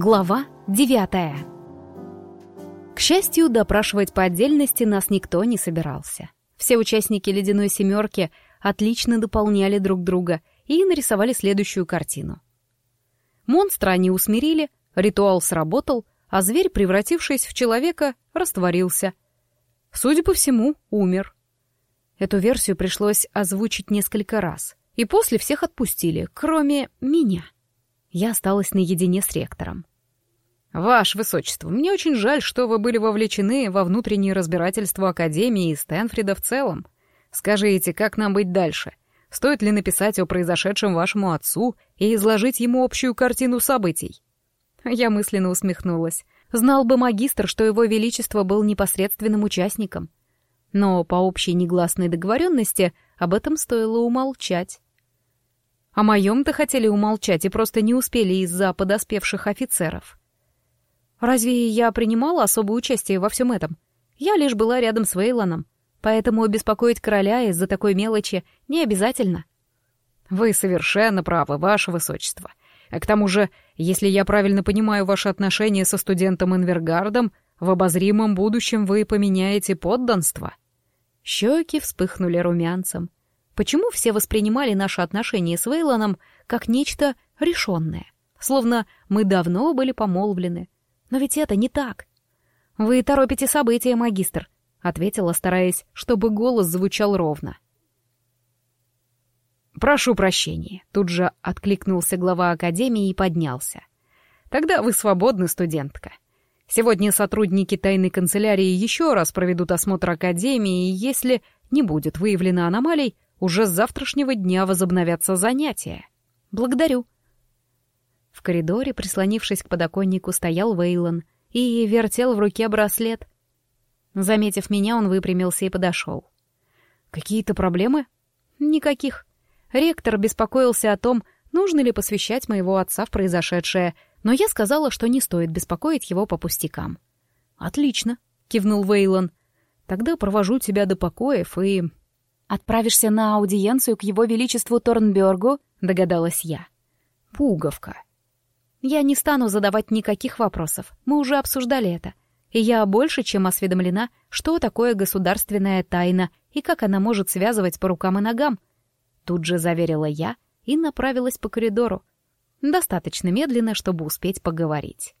Глава девятая К счастью, допрашивать по отдельности нас никто не собирался. Все участники «Ледяной семерки» отлично дополняли друг друга и нарисовали следующую картину. Монстра они усмирили, ритуал сработал, а зверь, превратившись в человека, растворился. Судя по всему, умер. Эту версию пришлось озвучить несколько раз, и после всех отпустили, кроме меня. Я осталась наедине с ректором. «Ваше Высочество, мне очень жаль, что вы были вовлечены во внутреннее разбирательство Академии и Стэнфрида в целом. Скажите, как нам быть дальше? Стоит ли написать о произошедшем вашему отцу и изложить ему общую картину событий?» Я мысленно усмехнулась. Знал бы магистр, что его величество был непосредственным участником. Но по общей негласной договоренности об этом стоило умолчать. О моем-то хотели умолчать и просто не успели из-за подоспевших офицеров. Разве я принимала особое участие во всем этом? Я лишь была рядом с Вейлоном, поэтому беспокоить короля из-за такой мелочи не обязательно. Вы совершенно правы, ваше высочество. А к тому же, если я правильно понимаю ваши отношения со студентом Инвергардом, в обозримом будущем вы поменяете подданство. Щеки вспыхнули румянцем. Почему все воспринимали наши отношения с Вейлоном как нечто решенное? Словно мы давно были помолвлены. Но ведь это не так. «Вы торопите события, магистр», — ответила, стараясь, чтобы голос звучал ровно. «Прошу прощения», — тут же откликнулся глава академии и поднялся. «Тогда вы свободны, студентка. Сегодня сотрудники тайной канцелярии еще раз проведут осмотр академии, и если не будет выявлено аномалий, уже с завтрашнего дня возобновятся занятия. Благодарю». В коридоре, прислонившись к подоконнику, стоял Вейлон и вертел в руке браслет. Заметив меня, он выпрямился и подошел. «Какие-то проблемы?» «Никаких. Ректор беспокоился о том, нужно ли посвящать моего отца в произошедшее, но я сказала, что не стоит беспокоить его по пустякам. «Отлично», — кивнул Вейлон. «Тогда провожу тебя до покоев и...» «Отправишься на аудиенцию к его величеству Торнбергу?» — догадалась я. «Пуговка». «Я не стану задавать никаких вопросов. Мы уже обсуждали это. И я больше чем осведомлена, что такое государственная тайна и как она может связывать по рукам и ногам. Тут же заверила я и направилась по коридору. Достаточно медленно, чтобы успеть поговорить.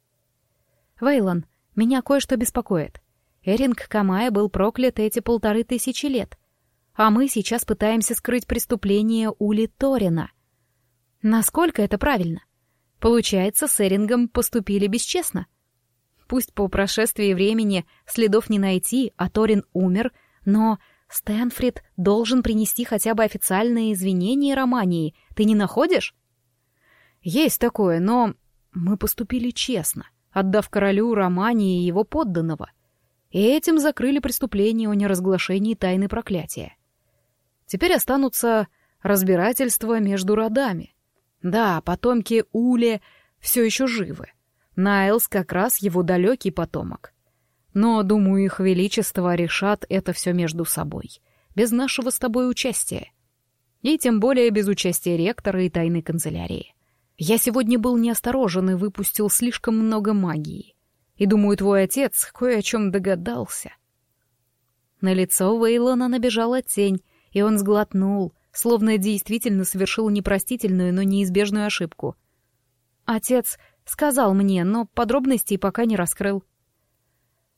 «Вейлон, меня кое-что беспокоит. Эринг Камая был проклят эти полторы тысячи лет, а мы сейчас пытаемся скрыть преступление Ули Торина. Насколько это правильно? Получается, с Эрингом поступили бесчестно. Пусть по прошествии времени следов не найти, а Торин умер, но Стэнфрид должен принести хотя бы официальные извинения Романии. Ты не находишь? Есть такое, но мы поступили честно, отдав королю Романии его подданного. И этим закрыли преступление о неразглашении тайны проклятия. Теперь останутся разбирательства между родами. Да, потомки Уле все еще живы. Найлс как раз его далекий потомок. Но, думаю, их величество решат это все между собой, без нашего с тобой участия. И тем более без участия ректора и тайной канцелярии. Я сегодня был неосторожен и выпустил слишком много магии. И думаю, твой отец кое о чем догадался. На лицо Вейлона набежала тень, и он сглотнул, словно действительно совершил непростительную, но неизбежную ошибку. Отец сказал мне, но подробностей пока не раскрыл.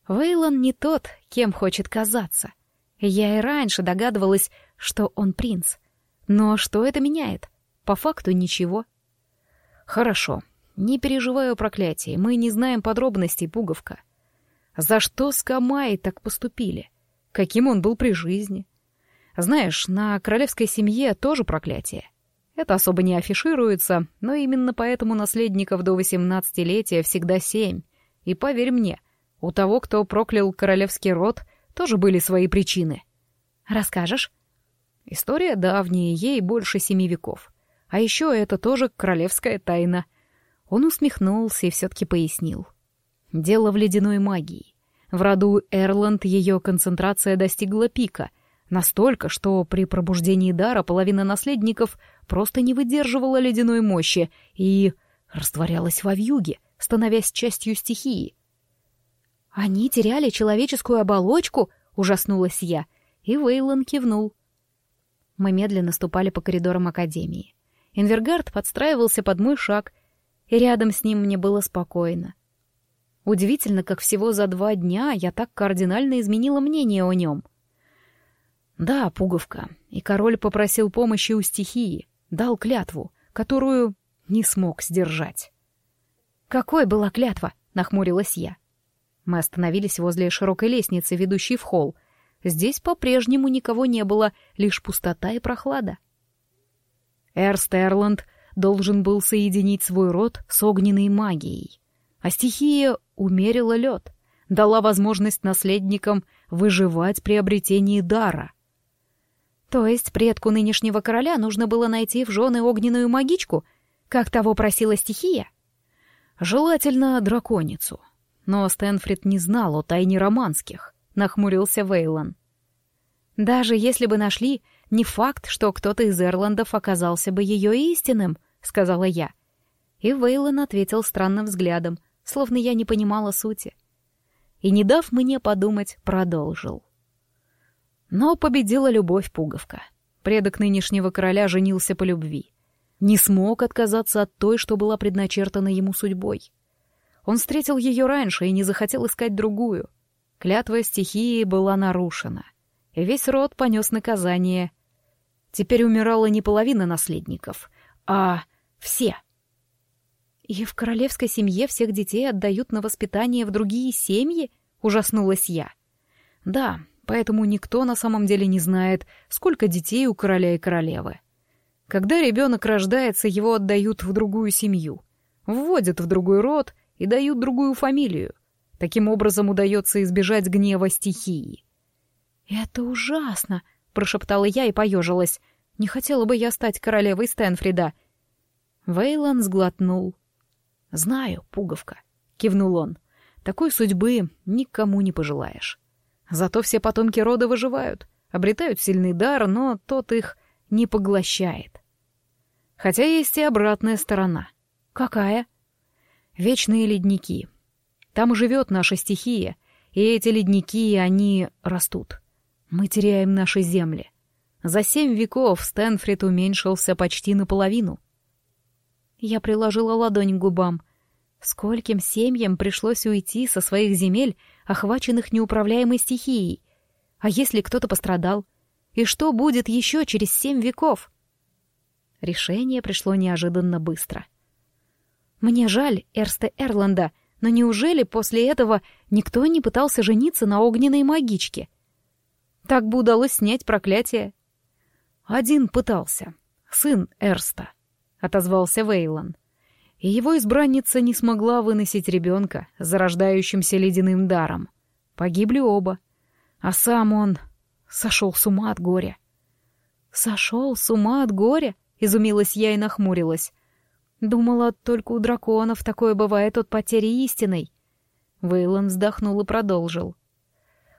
Вейлон не тот, кем хочет казаться. Я и раньше догадывалась, что он принц. Но что это меняет? По факту ничего. Хорошо. Не переживаю о проклятии. Мы не знаем подробностей, пуговка. За что с Камай так поступили? Каким он был при жизни? Знаешь, на королевской семье тоже проклятие. Это особо не афишируется, но именно поэтому наследников до восемнадцатилетия всегда семь. И поверь мне — у того, кто проклял королевский род, тоже были свои причины. Расскажешь? История давняя, ей больше семи веков. А еще это тоже королевская тайна. Он усмехнулся и все-таки пояснил. Дело в ледяной магии. В роду Эрланд ее концентрация достигла пика, настолько, что при пробуждении дара половина наследников просто не выдерживала ледяной мощи и растворялась во вьюге, становясь частью стихии. «Они теряли человеческую оболочку?» — ужаснулась я, и Вейлон кивнул. Мы медленно ступали по коридорам Академии. Инвергард подстраивался под мой шаг, и рядом с ним мне было спокойно. Удивительно, как всего за два дня я так кардинально изменила мнение о нем. Да, пуговка, и король попросил помощи у стихии, дал клятву, которую не смог сдержать. «Какой была клятва?» — нахмурилась я. Мы остановились возле широкой лестницы, ведущей в холл. Здесь по-прежнему никого не было, лишь пустота и прохлада. Эрст Эрланд должен был соединить свой род с огненной магией. А стихия умерила лед, дала возможность наследникам выживать при обретении дара. То есть предку нынешнего короля нужно было найти в жены огненную магичку, как того просила стихия? Желательно драконицу. Но Стэнфрид не знал о тайне романских, нахмурился Вейлон. Даже если бы нашли, не факт, что кто-то из Эрландов оказался бы ее истинным, сказала я. И Вейлон ответил странным взглядом, словно я не понимала сути. И, не дав мне подумать, продолжил. Но победила любовь пуговка. Предок нынешнего короля женился по любви. Не смог отказаться от той, что была предначертана ему судьбой. Он встретил ее раньше и не захотел искать другую. Клятва стихии была нарушена, и весь род понес наказание. Теперь умирала не половина наследников, а все. «И в королевской семье всех детей отдают на воспитание в другие семьи?» — ужаснулась я. «Да, поэтому никто на самом деле не знает, сколько детей у короля и королевы. Когда ребенок рождается, его отдают в другую семью, вводят в другой род и дают другую фамилию. Таким образом удается избежать гнева стихии. «Это ужасно!» — прошептала я и поежилась. «Не хотела бы я стать королевой Стэнфрида». Вейлон сглотнул. «Знаю, пуговка», — кивнул он. «Такой судьбы никому не пожелаешь. Зато все потомки рода выживают, обретают сильный дар, но тот их не поглощает. Хотя есть и обратная сторона. Какая? Вечные ледники. Там живет наша стихия, и эти ледники, они растут. Мы теряем наши земли. За семь веков Стэнфрид уменьшился почти наполовину. Я приложила ладонь к губам. Скольким семьям пришлось уйти со своих земель, охваченных неуправляемой стихией? А если кто-то пострадал? И что будет еще через семь веков? Решение пришло неожиданно быстро. Мне жаль Эрста Эрланда, но неужели после этого никто не пытался жениться на огненной магичке? Так бы удалось снять проклятие. Один пытался. Сын Эрста. — отозвался Вейлон. И его избранница не смогла выносить ребенка зарождающимся ледяным даром. Погибли оба. А сам он сошел с ума от горя. «Сошел с ума от горя?» — изумилась я и нахмурилась. Думала, только у драконов такое бывает от потери истиной. Вейлон вздохнул и продолжил.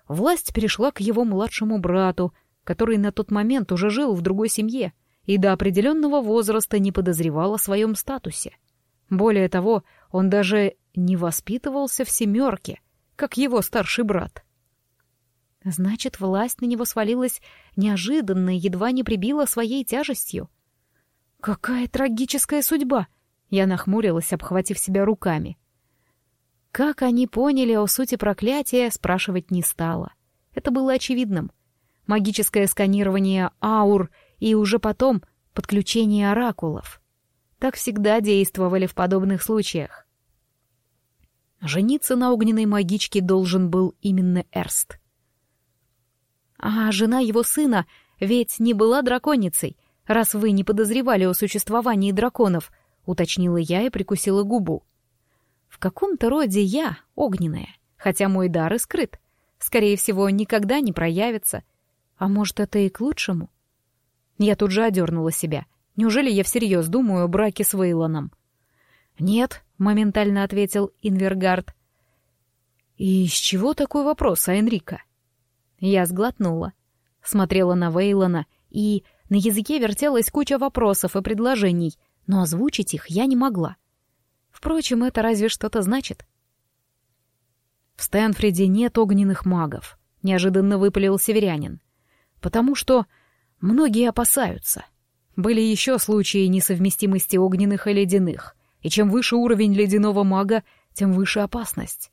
Власть перешла к его младшему брату, который на тот момент уже жил в другой семье и до определенного возраста не подозревал о своем статусе. Более того, он даже не воспитывался в семерке, как его старший брат. Значит, власть на него свалилась неожиданно и едва не прибила своей тяжестью. Какая трагическая судьба! Я нахмурилась, обхватив себя руками. Как они поняли о сути проклятия, спрашивать не стала. Это было очевидным. Магическое сканирование аур и уже потом подключение оракулов. Так всегда действовали в подобных случаях. Жениться на огненной магичке должен был именно Эрст. А жена его сына ведь не была драконицей, раз вы не подозревали о существовании драконов, уточнила я и прикусила губу. В каком-то роде я огненная, хотя мой дар и скрыт. Скорее всего, никогда не проявится. А может, это и к лучшему? Я тут же одернула себя. Неужели я всерьез думаю о браке с Вейлоном? «Нет», — моментально ответил Инвергард. «И с чего такой вопрос, а Энрика?» Я сглотнула, смотрела на Вейлона, и на языке вертелась куча вопросов и предложений, но озвучить их я не могла. Впрочем, это разве что-то значит? В Стэнфреде нет огненных магов, неожиданно выпалил северянин. Потому что многие опасаются. Были еще случаи несовместимости огненных и ледяных, и чем выше уровень ледяного мага, тем выше опасность.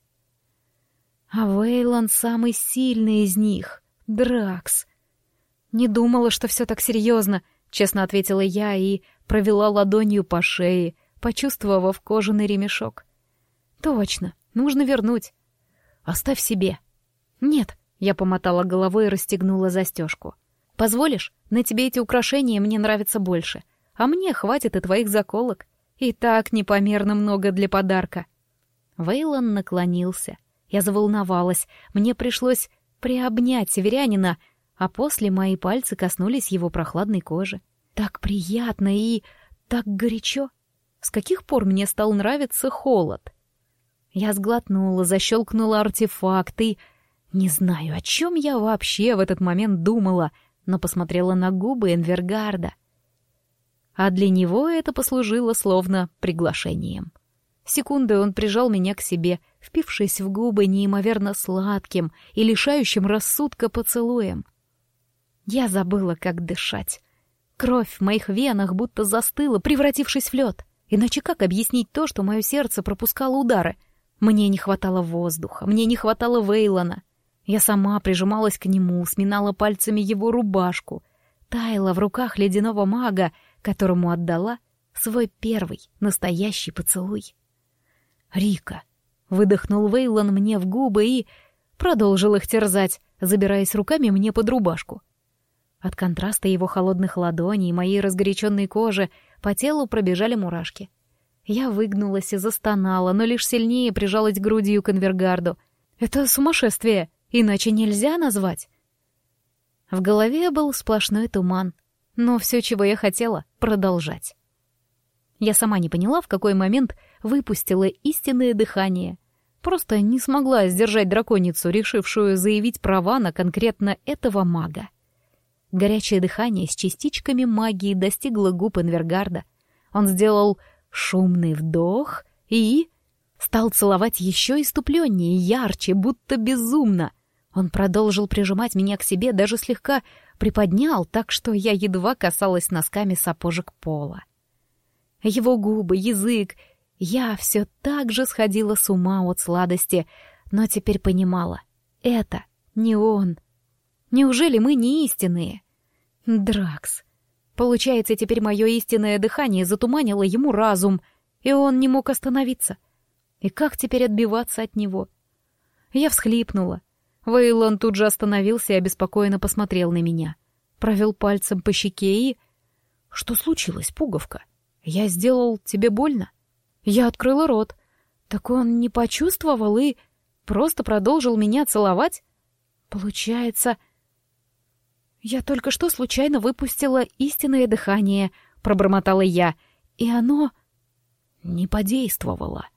А Вейлон самый сильный из них — Дракс. Не думала, что все так серьезно, честно ответила я и провела ладонью по шее, почувствовав кожаный ремешок. Точно, нужно вернуть. Оставь себе. Нет, я помотала головой и расстегнула застежку. Позволишь? На тебе эти украшения мне нравятся больше. А мне хватит и твоих заколок. И так непомерно много для подарка. Вейлон наклонился. Я заволновалась. Мне пришлось приобнять северянина, а после мои пальцы коснулись его прохладной кожи. Так приятно и так горячо. С каких пор мне стал нравиться холод? Я сглотнула, защелкнула артефакт и... Не знаю, о чем я вообще в этот момент думала, но посмотрела на губы Энвергарда. А для него это послужило словно приглашением. Секунды он прижал меня к себе, впившись в губы неимоверно сладким и лишающим рассудка поцелуем. Я забыла, как дышать. Кровь в моих венах будто застыла, превратившись в лед. Иначе как объяснить то, что мое сердце пропускало удары? Мне не хватало воздуха, мне не хватало Вейлона. Я сама прижималась к нему, сминала пальцами его рубашку, таяла в руках ледяного мага, которому отдала свой первый настоящий поцелуй. «Рика!» — выдохнул Вейлон мне в губы и продолжил их терзать, забираясь руками мне под рубашку. От контраста его холодных ладоней и моей разгоряченной кожи по телу пробежали мурашки. Я выгнулась и застонала, но лишь сильнее прижалась грудью к инвергарду. «Это сумасшествие, иначе нельзя назвать!» В голове был сплошной туман, но все, чего я хотела — продолжать. Я сама не поняла, в какой момент выпустила истинное дыхание. Просто не смогла сдержать драконицу, решившую заявить права на конкретно этого мага. Горячее дыхание с частичками магии достигло губ Инвергарда. Он сделал шумный вдох и... стал целовать еще иступленнее, ярче, будто безумно. Он продолжил прижимать меня к себе, даже слегка приподнял, так что я едва касалась носками сапожек пола. Его губы, язык... Я все так же сходила с ума от сладости, но теперь понимала — это не он — Неужели мы не истинные? Дракс. Получается, теперь мое истинное дыхание затуманило ему разум, и он не мог остановиться. И как теперь отбиваться от него? Я всхлипнула. Вейлон тут же остановился и обеспокоенно посмотрел на меня. Провел пальцем по щеке и... Что случилось, пуговка? Я сделал тебе больно? Я открыла рот. Так он не почувствовал и просто продолжил меня целовать? Получается, «Я только что случайно выпустила истинное дыхание», — пробормотала я, и оно не подействовало.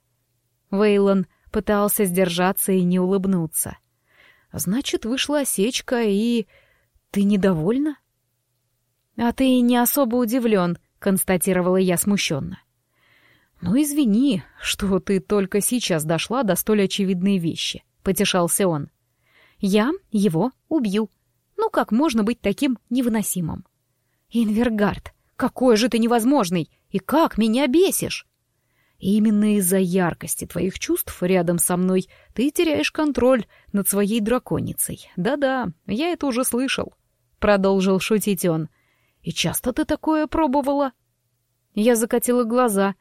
Вейлон пытался сдержаться и не улыбнуться. «Значит, вышла осечка, и... ты недовольна?» «А ты не особо удивлен», — констатировала я смущенно. «Ну, извини, что ты только сейчас дошла до столь очевидной вещи», — потешался он. «Я его убью», ну как можно быть таким невыносимым? Инвергард, какой же ты невозможный! И как меня бесишь! Именно из-за яркости твоих чувств рядом со мной ты теряешь контроль над своей драконицей. Да-да, я это уже слышал. Продолжил шутить он. И часто ты такое пробовала? Я закатила глаза.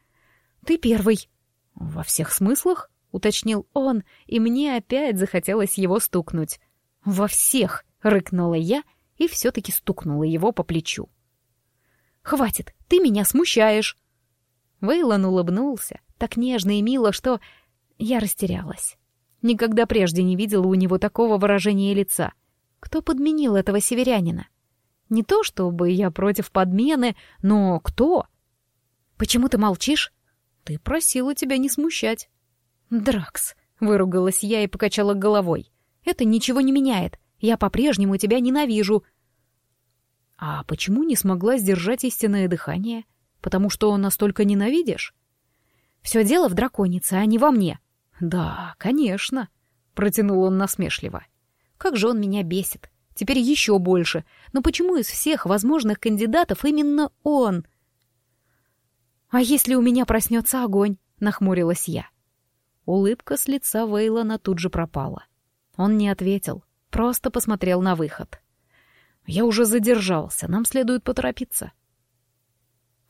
Ты первый. Во всех смыслах? Уточнил он, и мне опять захотелось его стукнуть. Во всех, — рыкнула я и все-таки стукнула его по плечу. «Хватит, ты меня смущаешь!» Вейлон улыбнулся, так нежно и мило, что я растерялась. Никогда прежде не видела у него такого выражения лица. Кто подменил этого северянина? Не то, чтобы я против подмены, но кто? Почему ты молчишь? Ты просила тебя не смущать. Дракс, выругалась я и покачала головой. Это ничего не меняет. Я по-прежнему тебя ненавижу». «А почему не смогла сдержать истинное дыхание? Потому что настолько ненавидишь?» Все дело в драконице, а не во мне. Да, конечно, протянул он насмешливо. Как же он меня бесит. Теперь еще больше. Но почему из всех возможных кандидатов именно он? А если у меня проснется огонь? Нахмурилась я. Улыбка с лица Вейлона тут же пропала. Он не ответил, просто посмотрел на выход. Я уже задержался, нам следует поторопиться.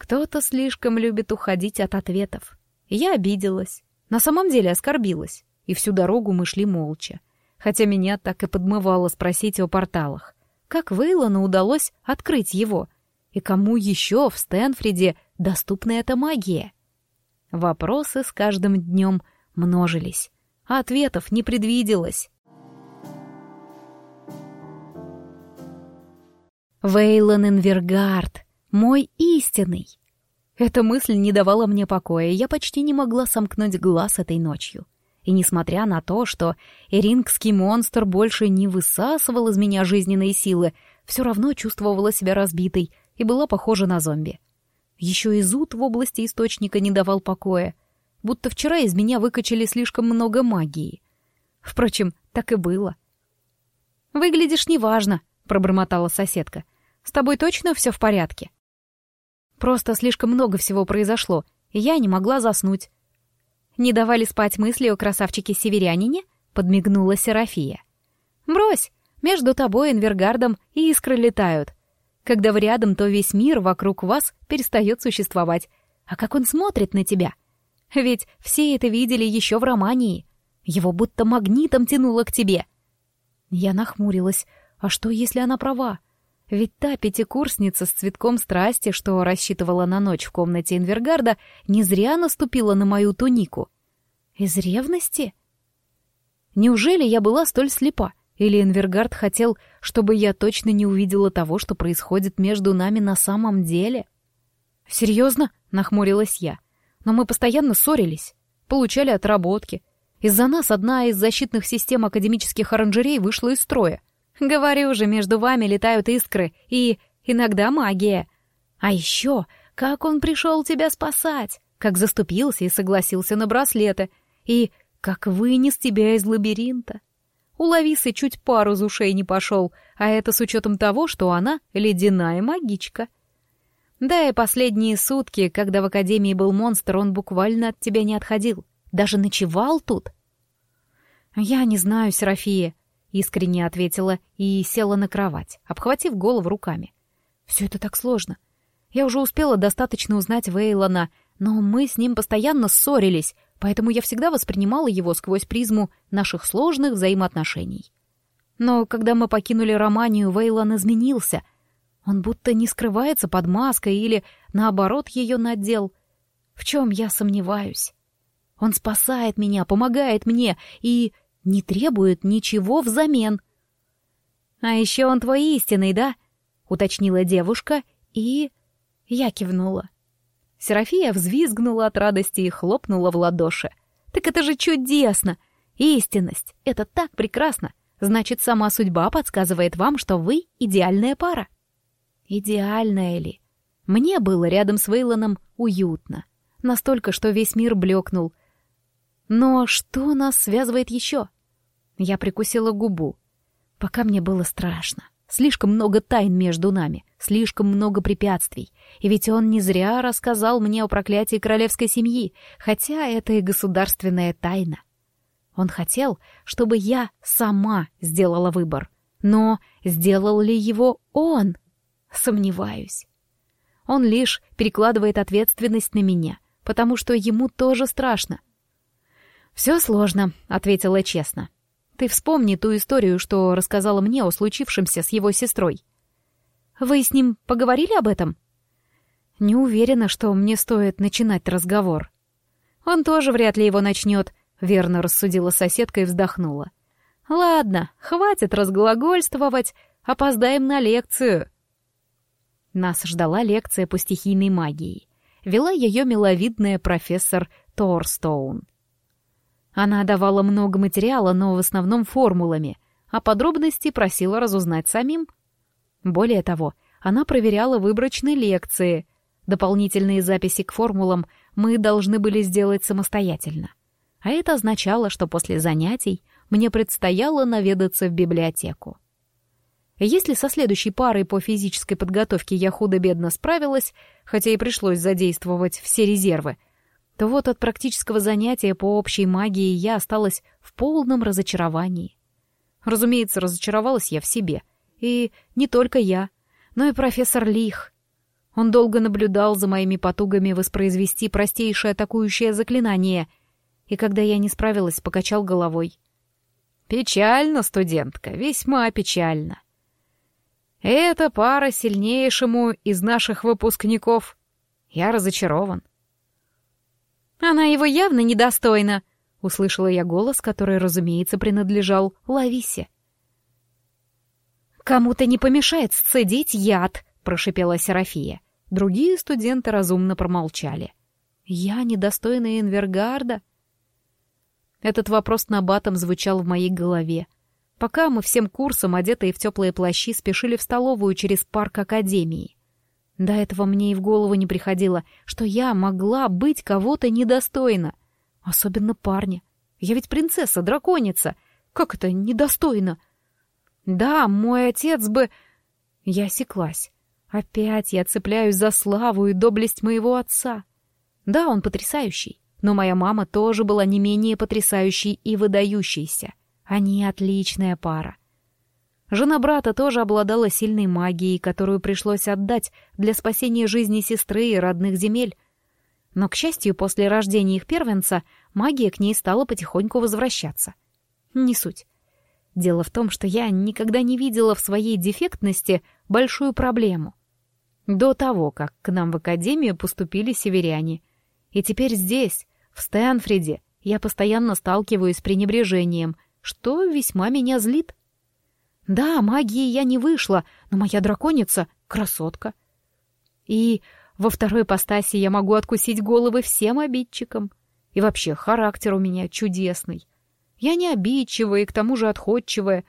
Кто-то слишком любит уходить от ответов. Я обиделась. На самом деле оскорбилась. И всю дорогу мы шли молча. Хотя меня так и подмывало спросить о порталах. Как Вейлону удалось открыть его? И кому еще в Стэнфриде доступна эта магия? Вопросы с каждым днем множились, а ответов не предвиделось. Вейлон Инвергард, мой истинный. Эта мысль не давала мне покоя, я почти не могла сомкнуть глаз этой ночью. И несмотря на то, что эрингский монстр больше не высасывал из меня жизненные силы, все равно чувствовала себя разбитой и была похожа на зомби. Еще и зуд в области источника не давал покоя, будто вчера из меня выкачали слишком много магии. Впрочем, так и было. «Выглядишь неважно», — пробормотала соседка. С тобой точно все в порядке?» Просто слишком много всего произошло, и я не могла заснуть. «Не давали спать мысли о красавчике-северянине?» — подмигнула Серафия. «Брось, между тобой, Энвергардом, и искры летают. Когда вы рядом, то весь мир вокруг вас перестает существовать. А как он смотрит на тебя? Ведь все это видели еще в романии. Его будто магнитом тянуло к тебе». Я нахмурилась. «А что, если она права?» Ведь та пятикурсница с цветком страсти, что рассчитывала на ночь в комнате Инвергарда, не зря наступила на мою тунику. Из ревности? Неужели я была столь слепа? Или Инвергард хотел, чтобы я точно не увидела того, что происходит между нами на самом деле? «Серьезно?» — нахмурилась я. «Но мы постоянно ссорились, получали отработки. Из-за нас одна из защитных систем академических оранжерей вышла из строя. Говорю же, между вами летают искры и иногда магия. А еще, как он пришел тебя спасать, как заступился и согласился на браслеты, и как вынес тебя из лабиринта. У Лависы чуть пару из ушей не пошел, а это с учетом того, что она ледяная магичка. Да и последние сутки, когда в Академии был монстр, он буквально от тебя не отходил. Даже ночевал тут. Я не знаю, Серафия, Искренне ответила и села на кровать, обхватив голову руками. Все это так сложно. Я уже успела достаточно узнать Вейлона, но мы с ним постоянно ссорились, поэтому я всегда воспринимала его сквозь призму наших сложных взаимоотношений. Но когда мы покинули Романию, Вейлон изменился. Он будто не скрывается под маской или, наоборот, ее надел. В чем я сомневаюсь? Он спасает меня, помогает мне и не требует ничего взамен. «А еще он твой истинный, да?» — уточнила девушка, и... Я кивнула. Серафия взвизгнула от радости и хлопнула в ладоши. «Так это же чудесно! Истинность — это так прекрасно! Значит, сама судьба подсказывает вам, что вы идеальная пара». Идеальная ли? Мне было рядом с Вейлоном уютно. Настолько, что весь мир блекнул, но что нас связывает еще? Я прикусила губу. Пока мне было страшно. Слишком много тайн между нами, слишком много препятствий. И ведь он не зря рассказал мне о проклятии королевской семьи, хотя это и государственная тайна. Он хотел, чтобы я сама сделала выбор. Но сделал ли его он? Сомневаюсь. Он лишь перекладывает ответственность на меня, потому что ему тоже страшно — «Все сложно», — ответила честно. «Ты вспомни ту историю, что рассказала мне о случившемся с его сестрой». «Вы с ним поговорили об этом?» «Не уверена, что мне стоит начинать разговор». «Он тоже вряд ли его начнет», — верно рассудила соседка и вздохнула. «Ладно, хватит разглагольствовать, опоздаем на лекцию». Нас ждала лекция по стихийной магии. Вела ее миловидная профессор Торстоун. Она давала много материала, но в основном формулами, а подробности просила разузнать самим. Более того, она проверяла выборочные лекции. Дополнительные записи к формулам мы должны были сделать самостоятельно. А это означало, что после занятий мне предстояло наведаться в библиотеку. Если со следующей парой по физической подготовке я худо-бедно справилась, хотя и пришлось задействовать все резервы, то вот от практического занятия по общей магии я осталась в полном разочаровании. Разумеется, разочаровалась я в себе. И не только я, но и профессор Лих. Он долго наблюдал за моими потугами воспроизвести простейшее атакующее заклинание, и когда я не справилась, покачал головой. «Печально, студентка, весьма печально. Эта пара сильнейшему из наших выпускников. Я разочарован». «Она его явно недостойна», — услышала я голос, который, разумеется, принадлежал Лависе. «Кому-то не помешает сцедить яд», — прошипела Серафия. Другие студенты разумно промолчали. «Я недостойна Инвергарда?» Этот вопрос на батом звучал в моей голове. Пока мы всем курсом, одетые в теплые плащи, спешили в столовую через парк Академии. До этого мне и в голову не приходило, что я могла быть кого-то недостойна. Особенно парня. Я ведь принцесса, драконица. Как это недостойно? Да, мой отец бы... Я осеклась. Опять я цепляюсь за славу и доблесть моего отца. Да, он потрясающий, но моя мама тоже была не менее потрясающей и выдающейся. Они отличная пара. Жена брата тоже обладала сильной магией, которую пришлось отдать для спасения жизни сестры и родных земель. Но, к счастью, после рождения их первенца магия к ней стала потихоньку возвращаться. Не суть. Дело в том, что я никогда не видела в своей дефектности большую проблему. До того, как к нам в академию поступили северяне. И теперь здесь, в Стэнфриде, я постоянно сталкиваюсь с пренебрежением, что весьма меня злит. Да, магии я не вышла, но моя драконица — красотка. И во второй постаси я могу откусить головы всем обидчикам. И вообще, характер у меня чудесный. Я не обидчивая и к тому же отходчивая.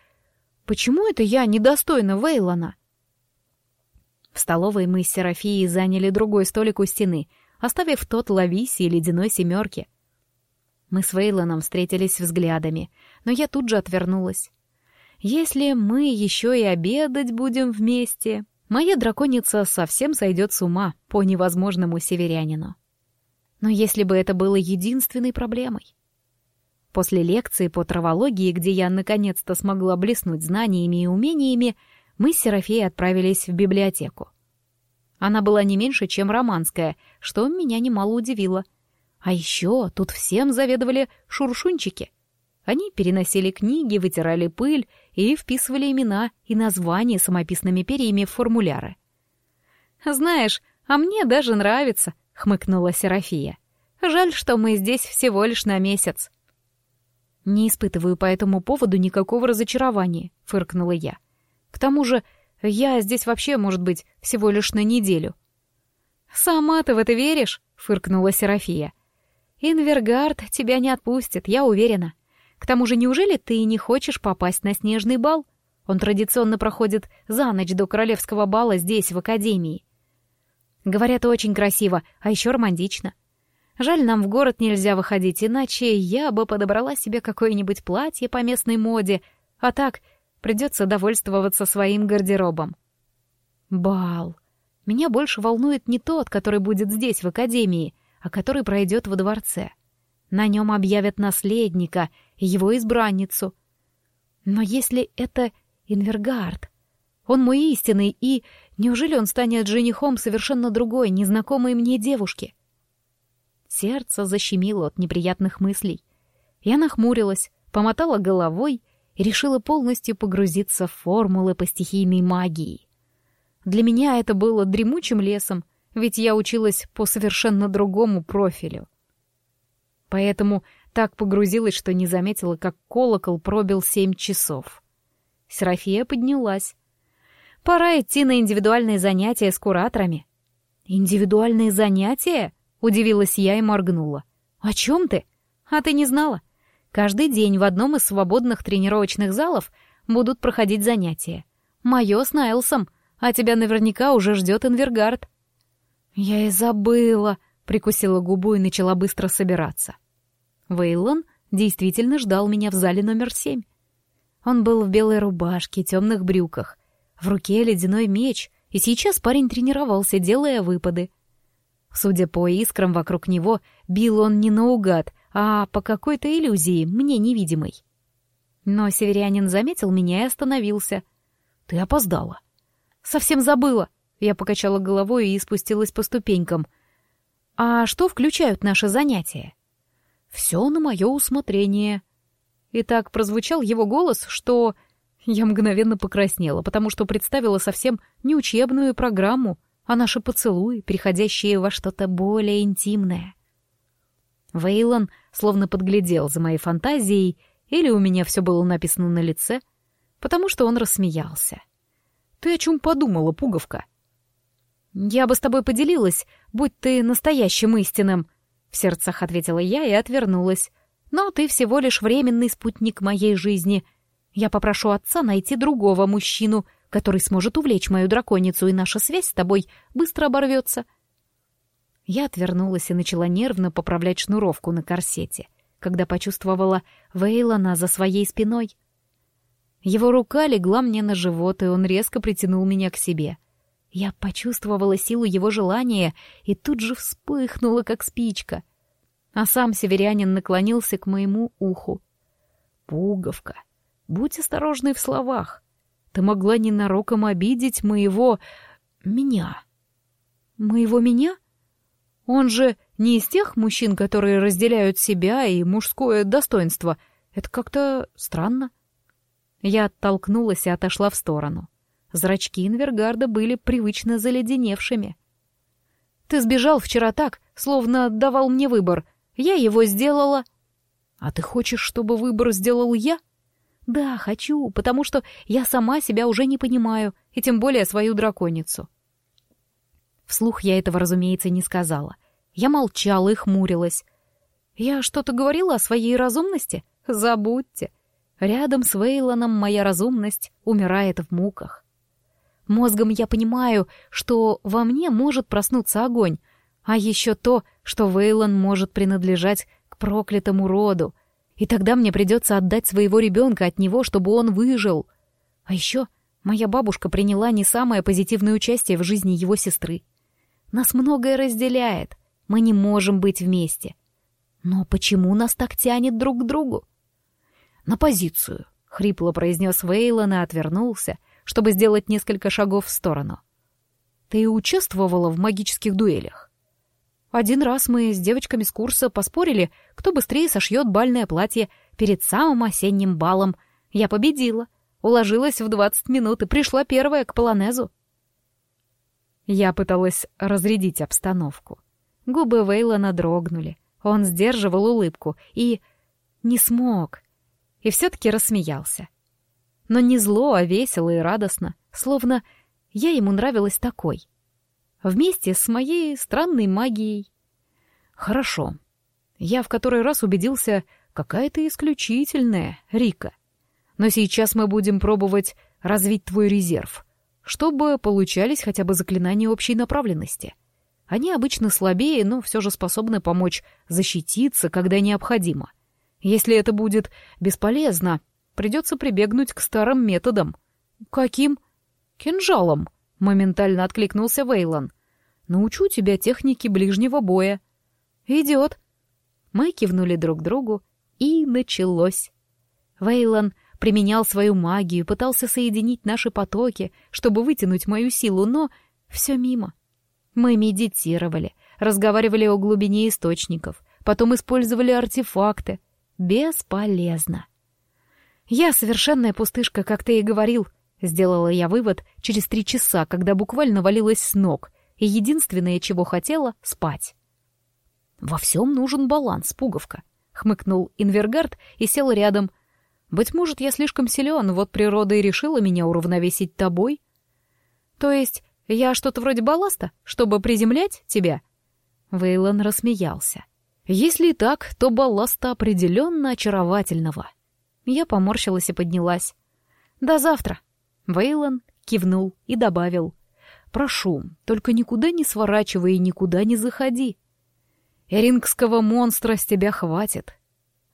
Почему это я недостойна Вейлона? В столовой мы с Серафией заняли другой столик у стены, оставив тот Лависи и ледяной семерки. Мы с Вейлоном встретились взглядами, но я тут же отвернулась. Если мы еще и обедать будем вместе, моя драконица совсем сойдет с ума по невозможному северянину. Но если бы это было единственной проблемой? После лекции по травологии, где я наконец-то смогла блеснуть знаниями и умениями, мы с Серафеей отправились в библиотеку. Она была не меньше, чем романская, что меня немало удивило. А еще тут всем заведовали шуршунчики — они переносили книги, вытирали пыль и вписывали имена и названия самописными перьями в формуляры. «Знаешь, а мне даже нравится», — хмыкнула Серафия. «Жаль, что мы здесь всего лишь на месяц». «Не испытываю по этому поводу никакого разочарования», — фыркнула я. «К тому же я здесь вообще, может быть, всего лишь на неделю». «Сама ты в это веришь?» — фыркнула Серафия. «Инвергард тебя не отпустит, я уверена. К тому же, неужели ты не хочешь попасть на снежный бал? Он традиционно проходит за ночь до королевского бала здесь, в академии. Говорят, очень красиво, а еще романтично. Жаль, нам в город нельзя выходить, иначе я бы подобрала себе какое-нибудь платье по местной моде, а так придется довольствоваться своим гардеробом. Бал. Меня больше волнует не тот, который будет здесь, в академии, а который пройдет во дворце. На нем объявят наследника и его избранницу. Но если это Инвергард, он мой истинный, и неужели он станет женихом совершенно другой, незнакомой мне девушки? Сердце защемило от неприятных мыслей. Я нахмурилась, помотала головой и решила полностью погрузиться в формулы по стихийной магии. Для меня это было дремучим лесом, ведь я училась по совершенно другому профилю. Поэтому так погрузилась, что не заметила, как колокол пробил семь часов. Серафия поднялась. «Пора идти на индивидуальные занятия с кураторами». «Индивидуальные занятия?» — удивилась я и моргнула. «О чем ты? А ты не знала? Каждый день в одном из свободных тренировочных залов будут проходить занятия. Мое с Найлсом, а тебя наверняка уже ждет Инвергард». Я и забыла, прикусила губу и начала быстро собираться. Вейлон действительно ждал меня в зале номер семь. Он был в белой рубашке, темных брюках, в руке ледяной меч, и сейчас парень тренировался, делая выпады. Судя по искрам вокруг него, бил он не наугад, а по какой-то иллюзии, мне невидимой. Но северянин заметил меня и остановился. «Ты опоздала». «Совсем забыла», — я покачала головой и спустилась по ступенькам. «А что включают наши занятия?» «Все на мое усмотрение». И так прозвучал его голос, что я мгновенно покраснела, потому что представила совсем не учебную программу, а наши поцелуи, переходящие во что-то более интимное. Вейлон словно подглядел за моей фантазией, или у меня все было написано на лице, потому что он рассмеялся. «Ты о чем подумала, пуговка?» «Я бы с тобой поделилась, будь ты настоящим истинным», — в сердцах ответила я и отвернулась. «Но ты всего лишь временный спутник моей жизни. Я попрошу отца найти другого мужчину, который сможет увлечь мою драконицу, и наша связь с тобой быстро оборвется». Я отвернулась и начала нервно поправлять шнуровку на корсете, когда почувствовала Вейлона за своей спиной. Его рука легла мне на живот, и он резко притянул меня к себе. Я почувствовала силу его желания и тут же вспыхнула, как спичка. А сам северянин наклонился к моему уху. «Пуговка, будь осторожной в словах. Ты могла ненароком обидеть моего... меня». «Моего меня?» Он же не из тех мужчин, которые разделяют себя и мужское достоинство. Это как-то странно. Я оттолкнулась и отошла в сторону. Зрачки Инвергарда были привычно заледеневшими. «Ты сбежал вчера так, словно давал мне выбор. Я его сделала». «А ты хочешь, чтобы выбор сделал я?» «Да, хочу, потому что я сама себя уже не понимаю, и тем более свою драконицу». Вслух я этого, разумеется, не сказала. Я молчала и хмурилась. Я что-то говорила о своей разумности? Забудьте. Рядом с Вейлоном моя разумность умирает в муках. Мозгом я понимаю, что во мне может проснуться огонь, а еще то, что Вейлон может принадлежать к проклятому роду, и тогда мне придется отдать своего ребенка от него, чтобы он выжил. А еще моя бабушка приняла не самое позитивное участие в жизни его сестры. Нас многое разделяет, мы не можем быть вместе. Но почему нас так тянет друг к другу? На позицию, — хрипло произнес Вейлон и отвернулся, чтобы сделать несколько шагов в сторону. Ты участвовала в магических дуэлях? Один раз мы с девочками с курса поспорили, кто быстрее сошьет бальное платье перед самым осенним балом. Я победила, уложилась в двадцать минут и пришла первая к полонезу. Я пыталась разрядить обстановку. Губы Вейлона дрогнули. Он сдерживал улыбку и... не смог. И все-таки рассмеялся. Но не зло, а весело и радостно, словно я ему нравилась такой. Вместе с моей странной магией. Хорошо. Я в который раз убедился, какая ты исключительная, Рика. Но сейчас мы будем пробовать развить твой резерв, чтобы получались хотя бы заклинания общей направленности — они обычно слабее, но все же способны помочь защититься, когда необходимо. Если это будет бесполезно, придется прибегнуть к старым методам. Каким? Кинжалом, моментально откликнулся Вейлон. Научу тебя технике ближнего боя. Идет. Мы кивнули друг другу, и началось. Вейлон применял свою магию, пытался соединить наши потоки, чтобы вытянуть мою силу, но все мимо. Мы медитировали, разговаривали о глубине источников, потом использовали артефакты. Бесполезно. Я совершенная пустышка, как ты и говорил, сделала я вывод через три часа, когда буквально валилась с ног, и единственное, чего хотела — спать. «Во всем нужен баланс, пуговка», — хмыкнул Инвергард и сел рядом. «Быть может, я слишком силен, вот природа и решила меня уравновесить тобой». «То есть я что-то вроде балласта, чтобы приземлять тебя?» Вейлон рассмеялся. «Если так, то балласта определенно очаровательного». Я поморщилась и поднялась. «До завтра». Вейлон кивнул и добавил. Прошу, только никуда не сворачивай и никуда не заходи. Эрингского монстра с тебя хватит.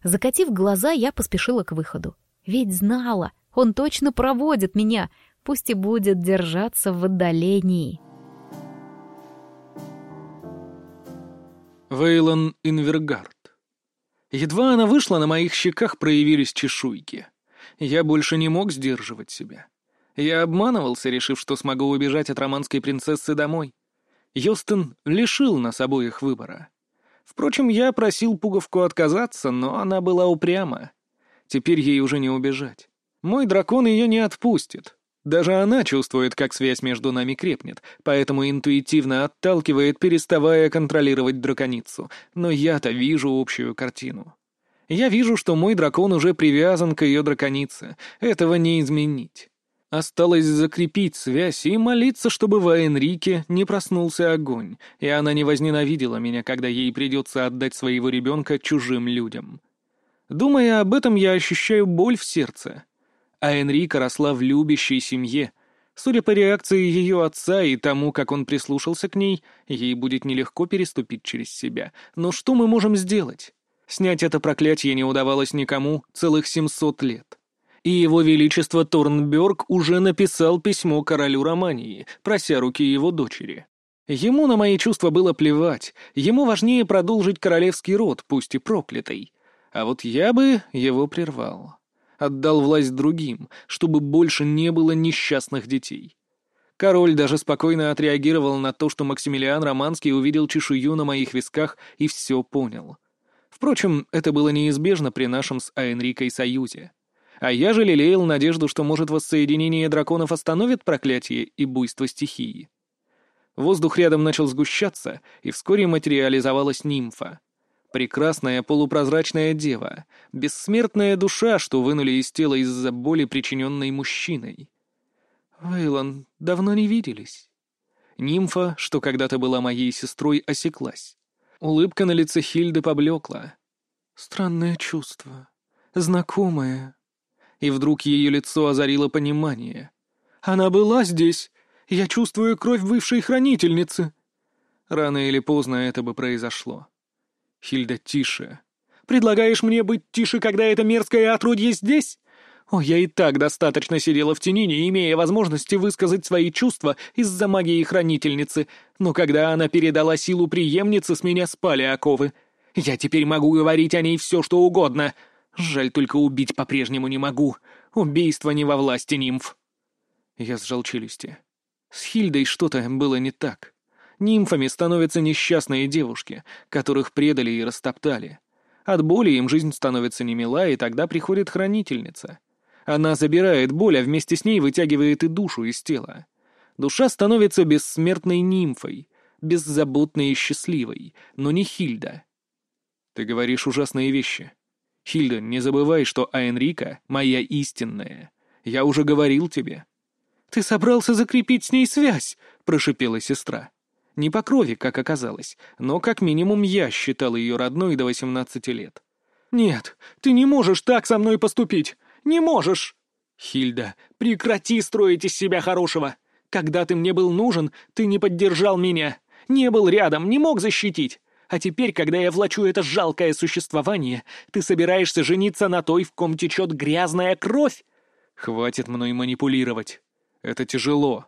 Закатив глаза, я поспешила к выходу. Ведь знала, он точно проводит меня, пусть и будет держаться в отдалении. Вейлон Инвергард. Едва она вышла, на моих щеках проявились чешуйки. Я больше не мог сдерживать себя. Я обманывался, решив, что смогу убежать от романской принцессы домой. Йостен лишил нас обоих выбора. Впрочем, я просил пуговку отказаться, но она была упряма. Теперь ей уже не убежать. Мой дракон ее не отпустит. Даже она чувствует, как связь между нами крепнет, поэтому интуитивно отталкивает, переставая контролировать драконицу. Но я-то вижу общую картину. Я вижу, что мой дракон уже привязан к ее драконице. Этого не изменить. Осталось закрепить связь и молиться, чтобы в Энрике не проснулся огонь, и она не возненавидела меня, когда ей придется отдать своего ребенка чужим людям. Думая об этом, я ощущаю боль в сердце. А Энрика росла в любящей семье. Судя по реакции ее отца и тому, как он прислушался к ней, ей будет нелегко переступить через себя. Но что мы можем сделать? Снять это проклятие не удавалось никому целых семьсот лет и его величество Торнберг уже написал письмо королю Романии, прося руки его дочери. Ему на мои чувства было плевать, ему важнее продолжить королевский род, пусть и проклятый. А вот я бы его прервал. Отдал власть другим, чтобы больше не было несчастных детей. Король даже спокойно отреагировал на то, что Максимилиан Романский увидел чешую на моих висках и все понял. Впрочем, это было неизбежно при нашем с Аэнрикой союзе. А я же лелеял надежду, что, может, воссоединение драконов остановит проклятие и буйство стихии. Воздух рядом начал сгущаться, и вскоре материализовалась нимфа. Прекрасная полупрозрачная дева, бессмертная душа, что вынули из тела из-за боли, причиненной мужчиной. «Вейлон, давно не виделись». Нимфа, что когда-то была моей сестрой, осеклась. Улыбка на лице Хильды поблекла. «Странное чувство. Знакомое и вдруг ее лицо озарило понимание. «Она была здесь! Я чувствую кровь бывшей хранительницы!» Рано или поздно это бы произошло. «Хильда, тише!» «Предлагаешь мне быть тише, когда это мерзкое отродье здесь?» О, я и так достаточно сидела в тени, не имея возможности высказать свои чувства из-за магии хранительницы, но когда она передала силу преемницы, с меня спали оковы. Я теперь могу говорить о ней все, что угодно. Жаль, только убить по-прежнему не могу. Убийство не во власти нимф. Я сжал челюсти. С Хильдой что-то было не так. Нимфами становятся несчастные девушки, которых предали и растоптали. От боли им жизнь становится немила, и тогда приходит хранительница. Она забирает боль, а вместе с ней вытягивает и душу из тела. Душа становится бессмертной нимфой, беззаботной и счастливой, но не Хильда. Ты говоришь ужасные вещи. Хильда, не забывай, что Аэнрика — моя истинная. Я уже говорил тебе». «Ты собрался закрепить с ней связь?» — прошипела сестра. Не по крови, как оказалось, но как минимум я считал ее родной до восемнадцати лет. «Нет, ты не можешь так со мной поступить! Не можешь!» «Хильда, прекрати строить из себя хорошего! Когда ты мне был нужен, ты не поддержал меня, не был рядом, не мог защитить. А теперь, когда я влачу это жалкое существование, ты собираешься жениться на той, в ком течет грязная кровь? Хватит мной манипулировать. Это тяжело.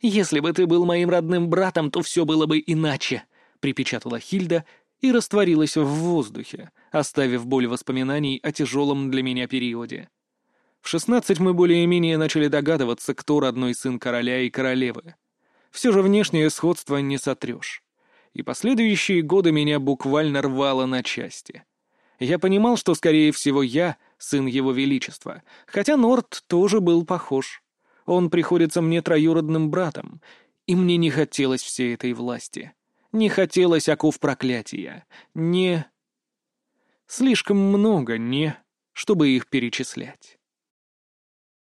Если бы ты был моим родным братом, то все было бы иначе, припечатала Хильда и растворилась в воздухе, оставив боль воспоминаний о тяжелом для меня периоде. В шестнадцать мы более-менее начали догадываться, кто родной сын короля и королевы. Все же внешнее сходство не сотрешь и последующие годы меня буквально рвало на части. Я понимал, что, скорее всего, я — сын его величества, хотя Норт тоже был похож. Он приходится мне троюродным братом, и мне не хотелось всей этой власти. Не хотелось оков проклятия. Не... Слишком много «не», чтобы их перечислять.